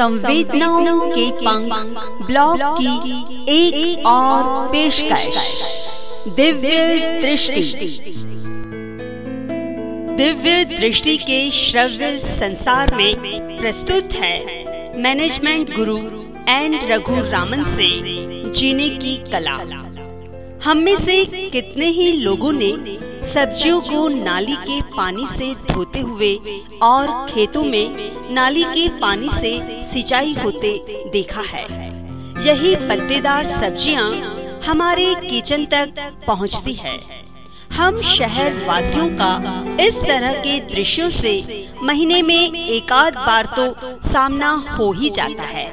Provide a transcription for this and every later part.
संवेदनाओं के पंख ब्लॉग की एक, एक और पेशकश। दिव्य दृष्टि। दिव्य दृष्टि के श्रव्य संसार में प्रस्तुत है मैनेजमेंट गुरु एन रघु रामन से जीने की कला। हम में से कितने ही लोगों ने सब्जियों को नाली के पानी से धोते हुए और खेतों में नाली के पानी से सिंचाई होते देखा है। यही पत्तेदार सब्ज़ियाँ हमारे किचन तक पहुँचती है। हम शहर वासियों का इस तरह के दृश्यों से महीने में एक आध बार तो सामना हो ही जाता है।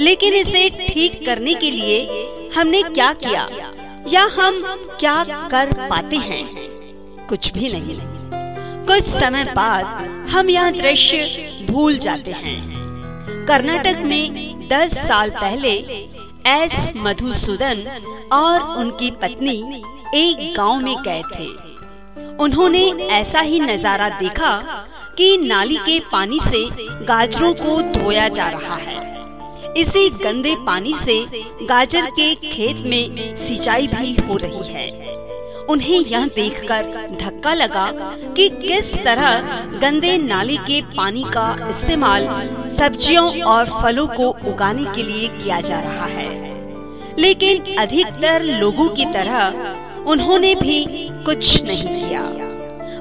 लेकिन इसे ठीक करने के लिए हमने क्या किया या हम क्या कर पाते हैं? कुछ भी नहीं। कुछ समय बाद हम यह दृश्य भूल जाते हैं। कर्नाटक में दस साल पहले एस मधुसूदन और उनकी पत्नी एक गाँव में गए थे। उन्होंने ऐसा ही नज़ारा देखा कि नाली के पानी से गाजरों को धोया जा रहा है। इसी गंदे पानी से गाजर के खेत में सिंचाई भी हो रही है। उन्हें यह देखकर धक्का लगा कि किस तरह गंदे नाले के पानी का इस्तेमाल सब्जियों और फलों को उगाने के लिए किया जा रहा है। लेकिन अधिकतर लोगों की तरह उन्होंने भी कुछ नहीं किया।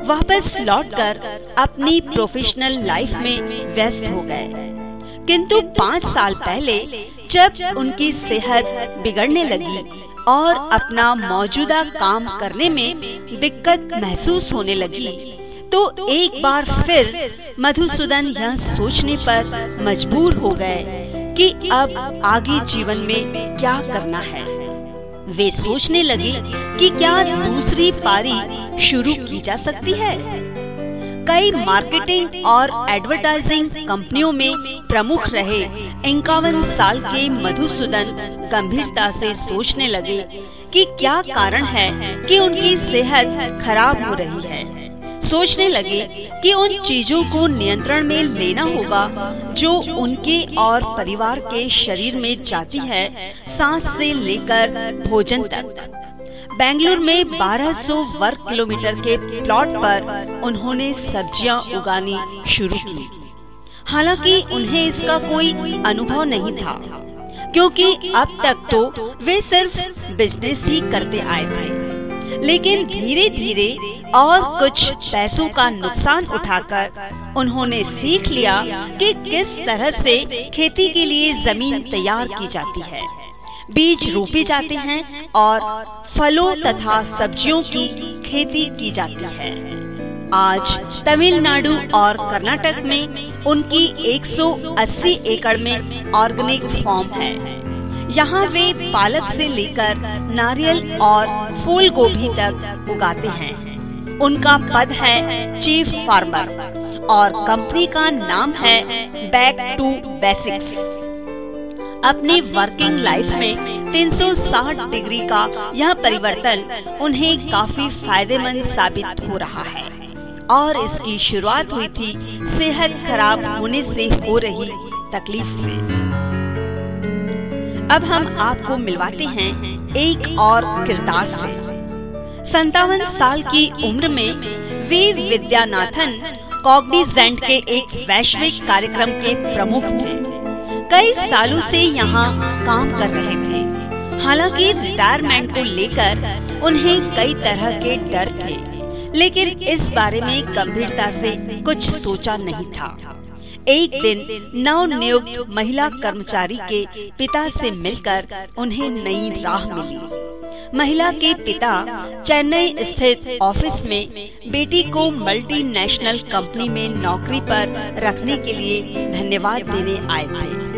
वापस लौटकर अपनी प्रोफेशनल लाइफ में व्यस्त हो गए। किंतु पाँच साल पहले जब उनकी सेहत बिगड़ने लगी और अपना मौजूदा काम करने में दिक्कत महसूस होने लगी तो एक बार फिर मधुसूदन यह सोचने पर मजबूर हो गए कि अब आगे जीवन में क्या करना है। वे सोचने लगे कि क्या दूसरी पारी शुरू की जा सकती है? कई मार्केटिंग और एडवर्टाइजिंग कंपनियों में प्रमुख रहे। इक्यावन साल के मधुसूदन गंभीरता से सोचने लगे कि क्या कारण है कि उनकी सेहत खराब हो रही है। सोचने लगे कि उन चीज़ों को नियंत्रण में लेना होगा जो उनके और परिवार के शरीर में जाती है, सांस से लेकर भोजन तक। बेंगलुरु में 1200 वर्ग किलोमीटर के प्लॉट पर उन्होंने सब्ज़ियाँ उगानी शुरू की। हालाँकि उन्हें इसका कोई अनुभव नहीं था, क्योंकि अब तक तो वे सिर्फ़ बिज़नेस ही करते आए थे। लेकिन धीरे धीरे और कुछ पैसों का नुकसान उठाकर उन्होंने सीख लिया कि किस तरह से खेती के लिए ज़मीन तैयार की जाती है। बीज रोपे जाते हैं और फलों तथा सब्जियों की खेती की जाती है। आज तमिलनाडु और कर्नाटक में उनकी 180 एकड़ में ऑर्गेनिक फॉर्म है। यहाँ वे पालक से लेकर नारियल और फूल गोभी तक उगाते हैं। उनका पद है चीफ फार्मर और कंपनी का नाम है बैक टू बेसिक्स। अपनी वर्किंग लाइफ में 360 डिग्री का यह परिवर्तन उन्हें काफ़ी फ़ायदेमंद साबित हो रहा है। और इसकी शुरुआत हुई थी सेहत खराब होने से हो रही तकलीफ़ से। अब हम आपको मिलवाते हैं एक और किरदार से। संतावन साल की उम्र में वे विद्यानाथन कॉग्निजेंट के एक वैश्विक कार्यक्रम के प्रमुख थे। कई सालों से यहाँ काम कर रहे थे। हालाँकि रिटायरमेंट को लेकर उन्हें कई तरह के डर थे, लेकिन इस बारे में गंभीरता से कुछ सोचा नहीं था। एक दिन नव नियुक्त महिला कर्मचारी के पिता से मिलकर उन्हें नई राह मिली। महिला के पिता चेन्नई स्थित ऑफ़िस में बेटी को मल्टीनेशनल कंपनी में नौकरी पर रखने के लिए धन्यवाद देने आए थे।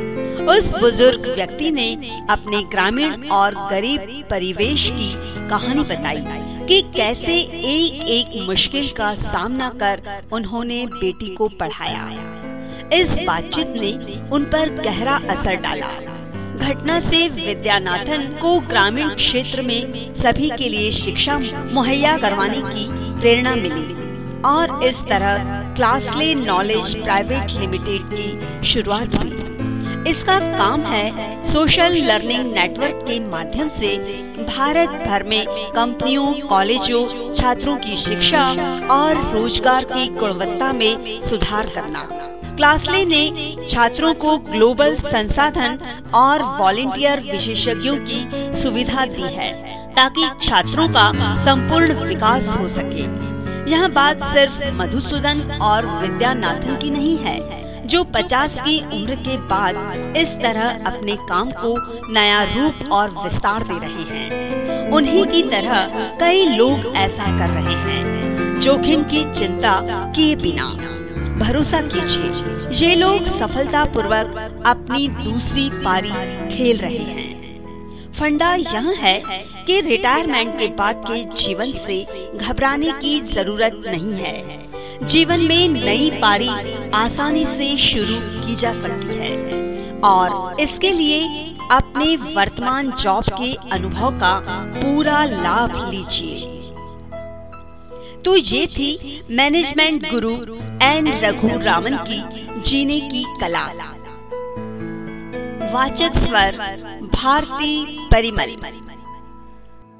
उस बुज़ुर्ग व्यक्ति ने अपने ग्रामीण और गरीब परिवेश की कहानी बताई कि कैसे एक एक मुश्किल का सामना कर उन्होंने बेटी को पढ़ाया। इस बातचीत ने उन पर गहरा असर डाला। घटना से विद्यानाथन को ग्रामीण क्षेत्र में सभी के लिए शिक्षा मुहैया करवाने की प्रेरणा मिली और इस तरह क्लासले नॉलेज प्राइवेट लिमिटेड की शुरुआत हुई। इसका काम है सोशल लर्निंग नेटवर्क के माध्यम से भारत भर में कंपनियों, कॉलेजों, छात्रों की शिक्षा और रोज़गार की गुणवत्ता में सुधार करना। क्लासले ने छात्रों को ग्लोबल संसाधन और वॉलेंटियर विशेषज्ञों की सुविधा दी है ताकि छात्रों का संपूर्ण विकास हो सके। यह बात सिर्फ़ मधुसूदन और विद्यानाथन की नहीं है। जो 50 की उम्र के बाद इस तरह अपने काम को नया रूप और विस्तार दे रहे हैं। उन्हीं की तरह कई लोग ऐसा कर रहे हैं। जोखिम की चिंता किए बिना। भरोसा कीजिए, ये लोग सफलता पूर्वक अपनी दूसरी पारी खेल रहे हैं। फंडा यह है कि रिटायरमेंट के बाद के जीवन से घबराने की ज़रूरत नहीं है। जीवन में नई पारी आसानी से शुरू की जा सकती है। और इसके लिए अपने वर्तमान जॉब के अनुभव का पूरा लाभ लीजिए। तो ये थी मैनेजमेंट गुरु एन रघु रामन की जीने की कला। वाचक स्वर, भारती परिमल।